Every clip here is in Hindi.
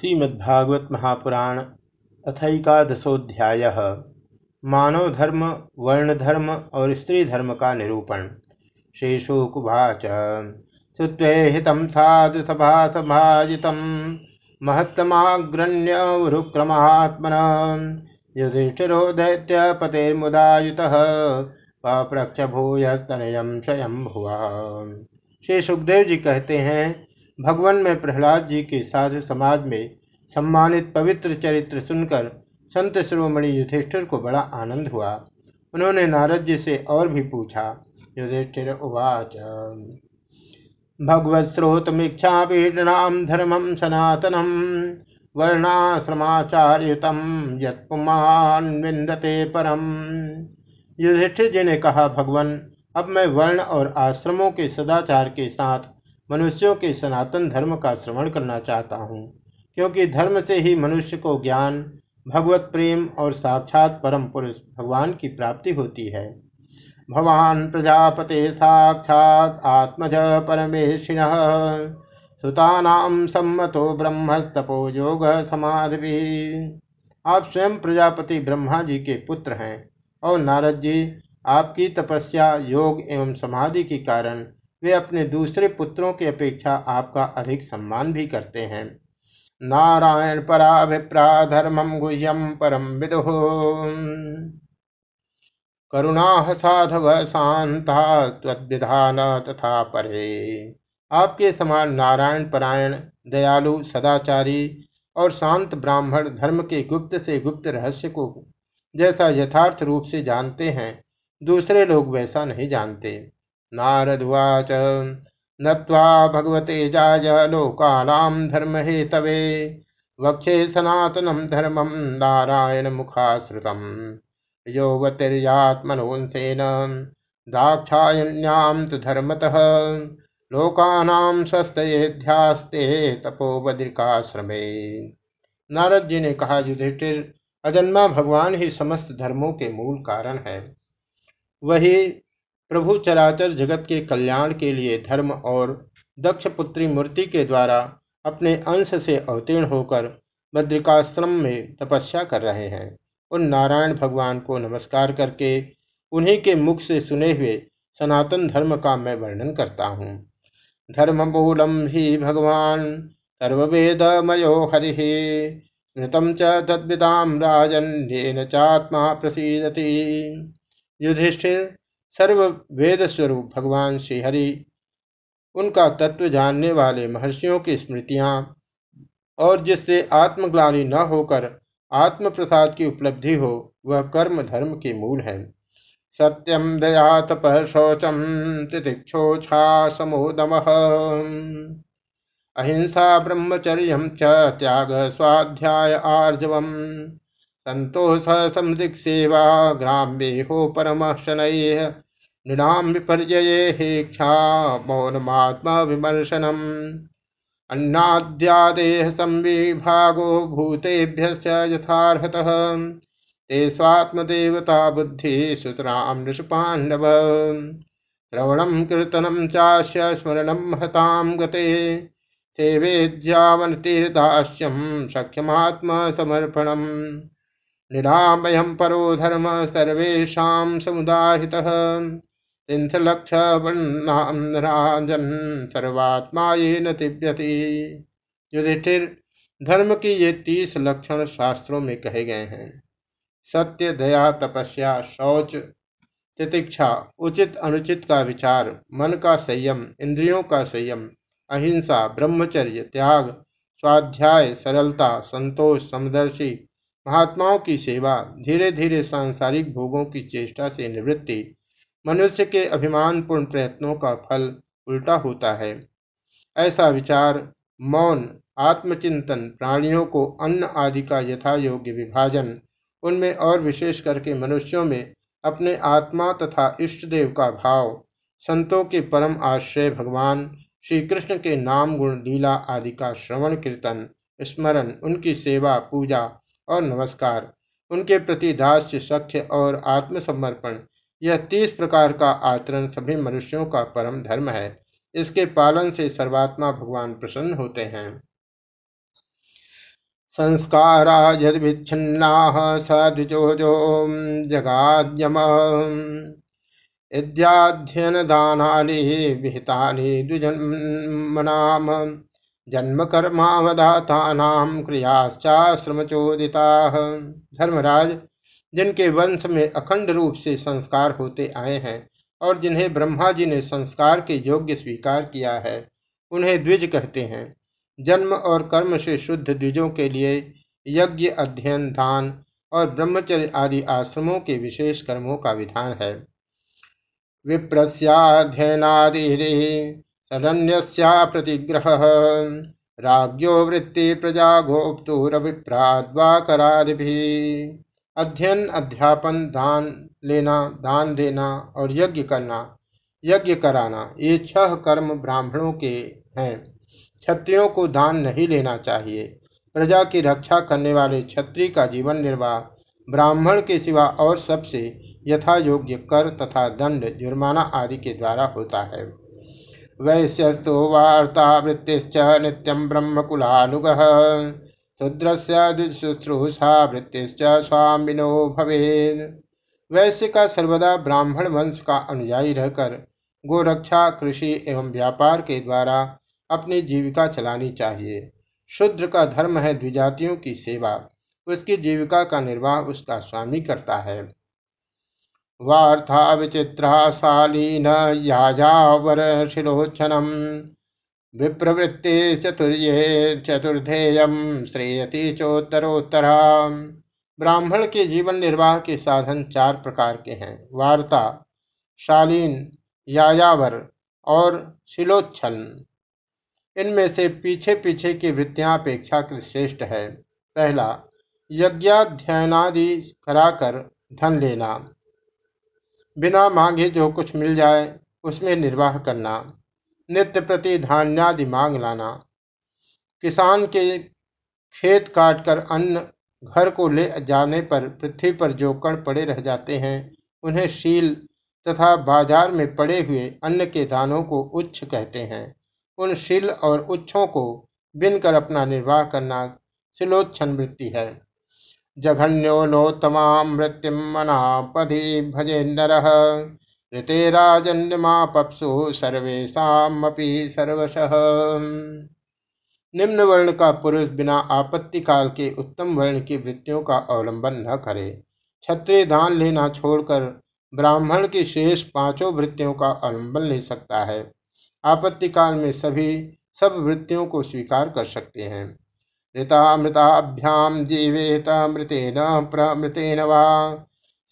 श्रीमद्भागवत महापुराण अथैकादशोध्याय मानव धर्म वर्ण धर्म और स्त्री धर्म का निरूपण। शेषोकुवाच श्रुत्वे हितं साधु सभा सभाजितं महत्तमाग्रण्यवरुक्रमात्मन युधिष्ठिरो दैत्य दैत्यपतेर्मुदायुतः पप्रक्ष भूयस्तनयं स्वयं भुवा श्री सुखदेव जी कहते हैं भगवान में प्रहलाद जी के साधु समाज में सम्मानित पवित्र चरित्र सुनकर संत शिरोमणि युधिष्ठिर को बड़ा आनंद हुआ। उन्होंने नारद जी से और भी पूछा, युधिष्ठिर उवाच। भगवत स्रोतमीक्षा पीडनाम धर्मम सनातनम वर्णाश्रमाचार्युतम यत्पुमान विंदते परम। युधिष्ठिर जी ने कहा, भगवान, अब मैं वर्ण और आश्रमों के सदाचार के साथ मनुष्यों के सनातन धर्म का श्रवण करना चाहता हूँ, क्योंकि धर्म से ही मनुष्य को ज्ञान, भगवत प्रेम और साक्षात परम पुरुष भगवान की प्राप्ति होती है। भवान प्रजापते साक्षात आत्मज परमेशिन सुतानाम सम्मतो ब्रह्मस्तपो योग समाधि। आप स्वयं प्रजापति ब्रह्मा जी के पुत्र हैं और नारद जी, आपकी तपस्या, योग एवं समाधि के कारण वे अपने दूसरे पुत्रों की अपेक्षा आपका अधिक सम्मान भी करते हैं। नारायण पराभिप्रा धर्मम गुह्यम परम विदु। करुणा साधव शांता तथा परे। आपके समान नारायण परायण, दयालु, सदाचारी और शांत ब्राह्मण धर्म के गुप्त से गुप्त रहस्य को जैसा यथार्थ रूप से जानते हैं, दूसरे लोग वैसा नहीं जानते। नारदुवाच। नत्वा भगवते जाय लोकानां धर्महेतवे। वक्षे सनातनं धर्मं नारायणमुखाश्रितम्। योवतिर्यात्मनोंसेन दाक्षायण्यां तु धर्मतः। लोकानां स्वस्थयेध्यास्ते तपोबद्रिकाश्रमे नारद जी ने कहा, युधिष्ठिर, अजन्मा भगवान ही समस्त धर्मों के मूल कारण है। वही प्रभु चराचर जगत के कल्याण के लिए धर्म और दक्ष पुत्री मूर्ति के द्वारा अपने अंश से अवतीर्ण होकर बद्रिकाश्रम में तपस्या कर रहे हैं। उन नारायण भगवान को नमस्कार करके उन्हीं के मुख से सुने हुए सनातन धर्म का मैं वर्णन करता हूँ। धर्म मूलम ही भगवान सर्वेदमयो हरि स्मृतम च राजन चात्मा प्रसीदति। युधिष्ठिर सर्व वेद स्वरूप भगवान श्रीहरि, उनका तत्व जानने वाले महर्षियों की स्मृतियाँ और जिससे आत्मग्लानी न होकर आत्म प्रसाद की उपलब्धि हो, वह कर्म धर्म के मूल है। सत्यम दया तप शौचम तितिक्षोछा समोदम अहिंसा ब्रह्मचर्य त्याग स्वाध्याय आर्जव संतोष समृद्ध सेवा ग्राम्य हो परम शनैः नृणाम विपर्यये हेक्षा मौनमात्मा विमर्शनम अन्नाद्यादेह संविभागो भूतेभ्यश्च यथार्हतः। ते स्वात्मदेवता बुद्धि सुतराम नृषपाण्डव। श्रवणं कीर्तनं चास्य स्मरणं महतां गते। ते वेद्यावनतीर्दास्यं सख्यमात्मसमर्पणम्। निरामयं परो धर्म सर्वेषां समुदारितः तीर्थ लक्ष राजन सर्वात्मा ये न युधिष्ठिर, धर्म की ये तीस लक्षण शास्त्रों में कहे गए हैं। सत्य, दया, तपस्या, शौच, तितिक्षा, उचित, अनुचित का विचार, मन का संयम, इंद्रियों का संयम, अहिंसा, ब्रह्मचर्य, त्याग, स्वाध्याय, सरलता, संतोष, समदर्शी महात्माओं की सेवा धीरे धीरे सांसारिक भोगों की चेष्टा से निवृत्ति, मनुष्य के अभिमानपूर्ण प्रयत्नों का फल उल्टा होता है। ऐसा विचार मौन, आत्मचिंतन, प्राणियों को अन्न आदि का यथा योग्य विभाजन, उनमें और विशेष करके मनुष्यों में अपने आत्मा तथा इष्ट देव का भाव, संतों के परम आश्रय भगवान श्री कृष्ण के नाम गुण लीला आदि का श्रवण कीर्तन स्मरण, उनकी सेवा, पूजा और नमस्कार। उनके प्रति दास्य, सख्य और आत्मसमर्पण, यह तीस प्रकार का आचरण सभी मनुष्यों का परम धर्म है। इसके पालन से सर्वात्मा भगवान प्रसन्न होते हैं। संस्कारा यदिच्छिन्ना सद्विजोजो जगाद्यम। इत्याध्ययनदानानि विहितानि द्विजन्मनाम। जन्मकर्मावधातानां क्रियाश्चाश्रमचोदिता। धर्मराज, जिनके वंश में अखंड रूप से संस्कार होते आए हैं और जिन्हें ब्रह्मा जी ने संस्कार के योग्य स्वीकार किया है, उन्हें द्विज कहते हैं। जन्म और कर्म से शुद्ध द्विजों के लिए यज्ञ, अध्ययन, दान और ब्रह्मचर्य आदि आश्रमों के विशेष कर्मों का विधान है। विप्रस्याध्ययनादिरे शरण्यस्या प्रतिग्रह राज्यो वृत्ति प्रजा गोप्तुरभिप्राद्वाकरादि अध्ययन, अध्यापन, दान लेना, दान देना और यज्ञ करना, यज्ञ कराना, ये छह कर्म ब्राह्मणों के हैं। क्षत्रियों को दान नहीं लेना चाहिए। प्रजा की रक्षा करने वाले क्षत्रिय का जीवन निर्वाह, ब्राह्मण के सिवा और सबसे यथा योग्य कर तथा दंड, जुर्माना आदि के द्वारा होता है। वैश्यस्तु वार्ता वृत्तिश्च नित्यम ब्रह्मकुलानुग। शूद्रस्या वृत्तिश्च स्वामिनो भवे वैश्य का सर्वदा ब्राह्मण वंश का अनुयायी रहकर गोरक्षा, कृषि एवं व्यापार के द्वारा अपनी जीविका चलानी चाहिए। शूद्र का धर्म है द्विजातियों की सेवा। उसकी जीविका का निर्वाह उसका स्वामी करता है। वार्था विचित्रा शालीन याजावरशिलोचनम विप्रवृत्ति चतुर्ये चतुर्धेयम श्रेयति चोत्तरोत्तरा ब्राह्मण के जीवन निर्वाह के साधन चार प्रकार के हैं। वार्ता, शालीन, यायावर और शिलोच्छन। इनमें से पीछे पीछे की वृत्तियाँ अपेक्षाकृत श्रेष्ठ है। पहला, यज्ञाध्ययनादि कराकर धन लेना। बिना मांगे जो कुछ मिल जाए, उसमें निर्वाह करना। नित्य प्रति धान्यादि मांग लाना। किसान के खेत काट कर अन्न घर को ले जाने पर, पृथ्वी पर जो कण पड़े रह जाते हैं, उन्हें शील तथा बाज़ार में पड़े हुए अन्न के दानों को उच्च कहते हैं। उन शील और उच्छों को बिनकर अपना निर्वाह करना शिलोच्छन वृत्ति है। जघन्यो नोत्तमा मृत्युम मनापधि भजे नर ऋते राजन्यमापसु सर्वेशापि सर्वश। निम्न वर्ण का पुरुष बिना आपत्ति काल के उत्तम वर्ण की वृत्तियों का अवलंबन न करे। क्षत्रिय दान लेना छोड़कर ब्राह्मण की शेष पाँचों वृत्तियों का अवलंबन ले सकता है। आपत्ति काल में सभी सब वृत्तियों को स्वीकार कर सकते हैं। ऋतामृताभ्याम जीवेत मृतेन प्रमृतेन वा।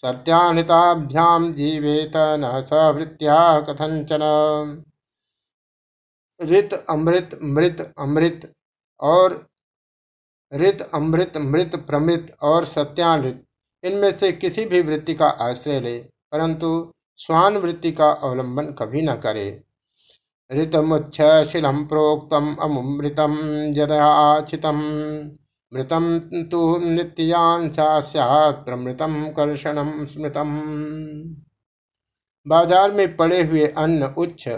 सत्यानृताभ्याम जीवेत न सवृत्त्या कथंचन ऋत, अमृत, मृत, अमृत और ऋत, अमृत, मृत, प्रमृत और सत्यानृत, इनमें से किसी भी वृत्ति का आश्रय ले, परंतु स्वान वृत्ति का अवलंबन कभी न करे। ऋतमुच्छशिलं प्रोक्तम् अमुमृतं यदाचितं मृतं तु नित्याञ्चा स्यात् कर्षणं स्मृतम। बाज़ार में पड़े हुए अन्न उच्च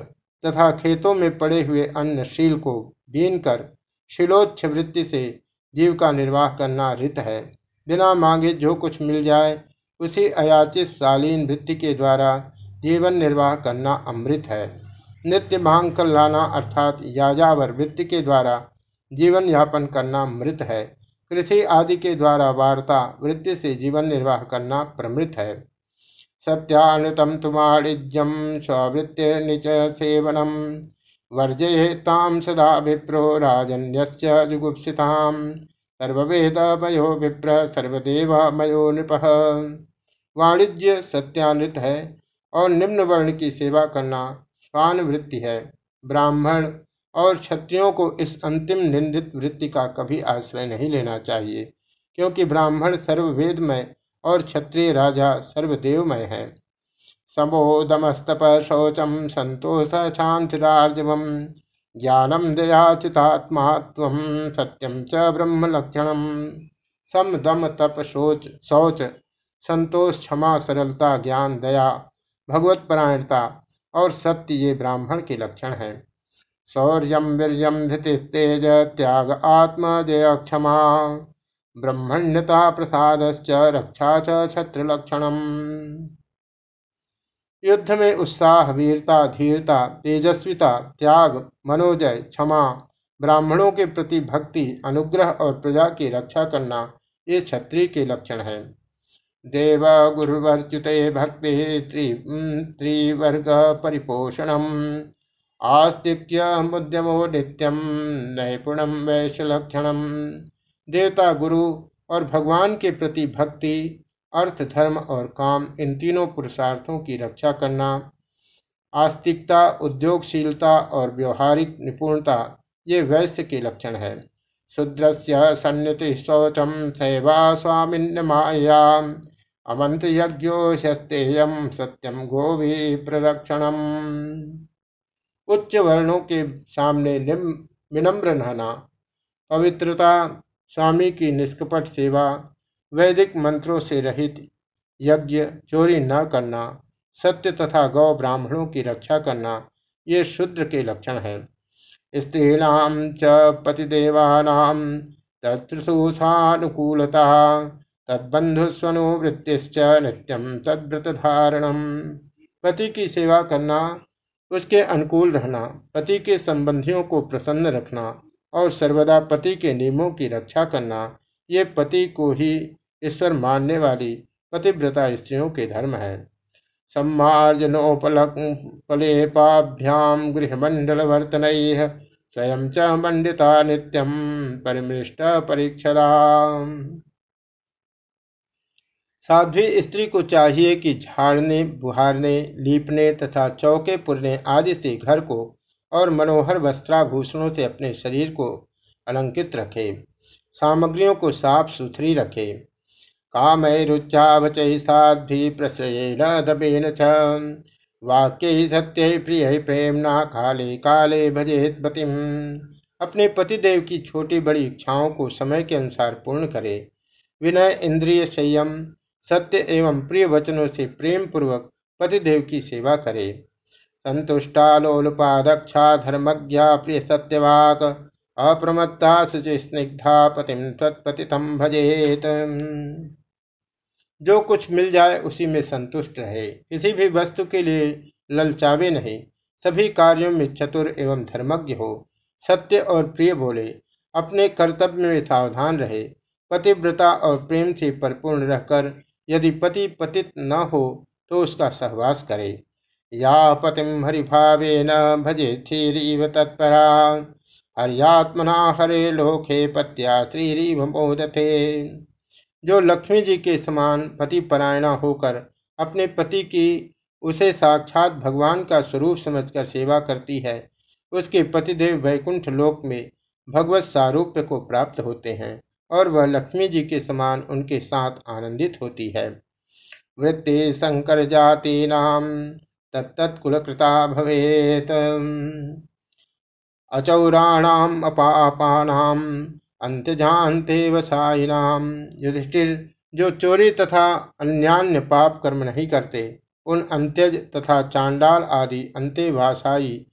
तथा खेतों में पड़े हुए अन्न शील को बीन कर शिलोच्छ वृत्ति से जीव का निर्वाह करना रित है। बिना मांगे जो कुछ मिल जाए, उसी अयाचित शालीन वृत्ति के द्वारा जीवन निर्वाह करना अमृत है। नित्य मांग कर लाना अर्थात याजावर वृत्ति के द्वारा जीवन यापन करना मृत है। कृषि आदि के द्वारा वार्ता वृत्ति से जीवन निर्वाह करना प्रमृत है। सत्यानृतम तुमाणिज्यम स्वृत्तिर्निच सेवनम वर्जयताम सदा विप्रो राजन्य जुगुप्सिताम सर्वेद मयो विप्र सर्वदेव मयो नृप। वाणिज्य सत्यानृत है और निम्न वर्ण की सेवा करना स्वान वृत्ति है। ब्राह्मण और क्षत्रियों को इस अंतिम निंदित वृत्ति का कभी आश्रय नहीं लेना चाहिए, क्योंकि ब्राह्मण सर्ववेदमय और क्षत्रिय राजा सर्वदेवमय है। समोदमस्तप शौचम संतोष शांतिरार्जवम ज्ञानम दयाचितात्मा सत्यम च ब्रह्म लक्षणम सम दम तप शोच शौच संतोष क्षमा सरलता, ज्ञान, दया भगवत परायणता और सत्य ये ब्राह्मण के लक्षण हैं। शौर्य वीर धृति तेज, त्याग आत्म जय क्षमा। ब्रह्मण्यता प्रसाद रक्षा च लक्षण युद्ध में उत्साह, वीरता, धीरता, तेजस्विता, त्याग, मनोजय, क्षमा, ब्राह्मणों के प्रति भक्ति, अनुग्रह और प्रजा की रक्षा करना ये क्षत्रिय के लक्षण है। देव गुरुवर्च्युत भक्ति त्रिवर्ग परिपोषणम आस्तिक्य मुद्यमो नित्यम नैपुणम वैश्य लक्षणम देवता, गुरु और भगवान के प्रति भक्ति, अर्थ, धर्म और काम, इन तीनों पुरुषार्थों की रक्षा करना। आस्तिकता, उद्योगशीलता और व्यवहारिक निपुणता, ये वैश्य के लक्षण है। शूद्र से सन्नति शौचम सेवा स्वामिन्य माया अमंत यज्ञोशस्तेयम सत्यम गोभी प्ररक्षणम उच्च वर्णों के सामने विनम्र रहना पवित्रता स्वामी की निष्कपट सेवा, वैदिक मंत्रों से रहित यज्ञ, चोरी न करना, सत्य तथा गौ ब्राह्मणों की रक्षा करना, ये शुद्र के लक्षण है। स्त्रीणाम च पतिदेवानाम तद्बंधुस्वनुवृत्तिश्च नित्यम तद्व्रत धारणम पति की सेवा करना, उसके अनुकूल रहना, पति के संबंधियों को प्रसन्न रखना और सर्वदा पति के नियमों की रक्षा करना, ये पति को ही ईश्वर मानने वाली पतिव्रता स्त्रियों के धर्म है। सम्मार्जनोपलेपाभ्याम गृहमंडल वर्तन स्वयं च मंडिता नित्यम परिमृष्ट परीक्षदा साध्वी स्त्री को चाहिए कि झाड़ने, बुहारने, लीपने तथा चौके पुरने आदि से घर को और मनोहर वस्त्राभूषणों से अपने शरीर को अलंकित रखे। सामग्रियों को साफ़ सुथरी रखे। कामैरुच्चावचै साध्वी प्रश्रयेण दबेन च। वाक्य सत्य प्रिय प्रेमना काले काले भजेत पतिम। अपने पतिदेव की छोटी बड़ी इच्छाओं को समय के अनुसार पूर्ण करे। विनय इंद्रिय संयम सत्य एवं प्रिय वचनों से प्रेम पूर्वक पतिदेव की सेवा करे। संतुष्टा लोलुपादक्षा धर्मज्ञा प्रिय सत्यवाक, अप्रमत्ता सुचि स्निग्धा पतिम तत्पतितम भजेत। जो कुछ मिल जाए उसी में संतुष्ट रहे। किसी भी वस्तु के लिए ललचावे नहीं। सभी कार्यों में चतुर एवं धर्मज्ञ हो। सत्य और प्रिय बोले, अपने कर्तव्य में सावधान रहे। पतिव्रता और प्रेम से परिपूर्ण रहकर यदि पति पतित न हो तो उसका सहवास करे। या पतिम हरिभावे न भजे थीरीव तत्परा। हरियात्मना हरे लोके पत्या श्रीरीव मोदथे जो लक्ष्मी जी के समान पति परायणा होकर अपने पति की, उसे साक्षात भगवान का स्वरूप समझकर सेवा करती है, उसके पतिदेव वैकुंठ लोक में भगवत सारूप्य को प्राप्त होते हैं। और वह लक्ष्मी जी के समान उनके साथ आनंदित होती है। वृत्ति संकर जाति नाम तत्कुलकृता भवेत। अचौराणाम अपापानाम अंत्यजानते वसाइनाम युधिष्ठिर जो चोरी तथा अन्यान्य पाप कर्म नहीं करते, उन अंत्यज तथा चांडाल आदि अंत्यभाषाई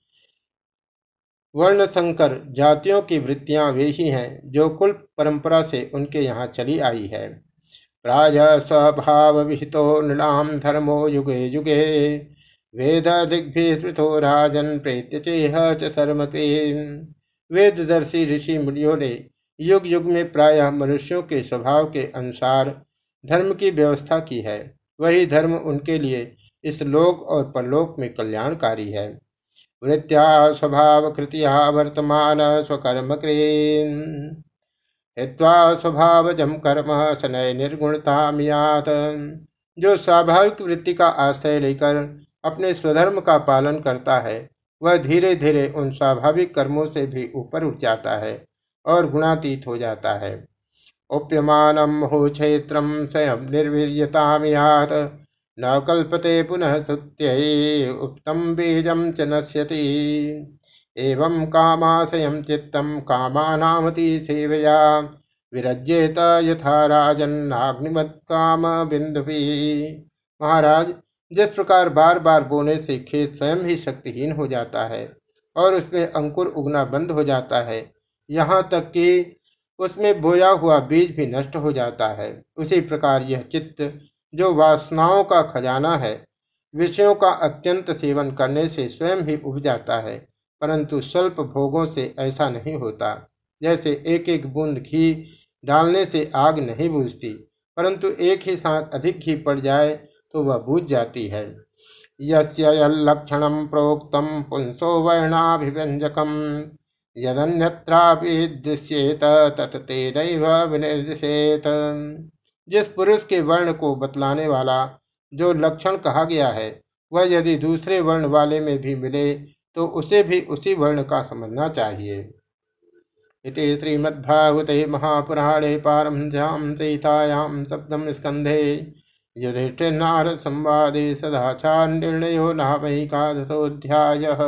वर्ण संकर जातियों की वृत्तियाँ वे ही हैं जो कुल परंपरा से उनके यहाँ चली आई है। प्राय स्वभाव विहितो नृणाम धर्मो युगे युगे। वेद दिग्भिस्मृतो राजन प्रेत्य चेह च शर्म वेददर्शी ऋषि मुनियों ने युग युग में प्रायः मनुष्यों के स्वभाव के अनुसार धर्म की व्यवस्था की है। वही धर्म उनके लिए इस लोक और परलोक में कल्याणकारी है। वृत्त्या स्वभाव कृतिया वर्तमान स्वकर्म हित्वा स्वभावजम कर्म सनय निर्गुणता मियात जो स्वाभाविक वृत्ति का आश्रय लेकर अपने स्वधर्म का पालन करता है, वह धीरे धीरे उन स्वाभाविक कर्मों से भी ऊपर उठ जाता है और गुणातीत हो जाता है। उप्यमान हो क्षेत्र स्वयं निर्वीर्यता मियात न कल्पते पुनः सुत्यै उक्तम बीजम च नश्यति। एवं कामाशयम चित्तम कामानामति सेवया। विरज्येत यथा राजन्नाग्निमत काम बिंदु महाराज जिस प्रकार बार बार बोने से खेत स्वयं ही शक्तिहीन हो जाता है और उसमें अंकुर उगना बंद हो जाता है। यहाँ तक कि उसमें बोया हुआ बीज भी नष्ट हो जाता है। उसी प्रकार यह चित्त जो वासनाओं का खजाना है, विषयों का अत्यंत सेवन करने से स्वयं ही उब जाता है, परंतु स्वल्प भोगों से ऐसा नहीं होता, जैसे एक एक बूंद घी डालने से आग नहीं बूझती, परंतु एक ही साथ अधिक घी पड़ जाए तो वह बूझ जाती है। यक्षण प्रोक्तम पुंसो वर्णाभिव्यंजकम, यदन्यत्रापि दृश्येत तत विनिर्दिशेत। जिस पुरुष के वर्ण को बतलाने वाला जो लक्षण कहा गया है, वह यदि दूसरे वर्ण वाले में भी मिले तो उसे भी उसी वर्ण का समझना चाहिए। इति श्रीमद्भागवते महापुराणे पारमध्यां सीतायां सप्तम स्कन्धे युधिष्ठिर्नारद संवादे सदाचार निर्णयो नामैकादशोऽध्यायः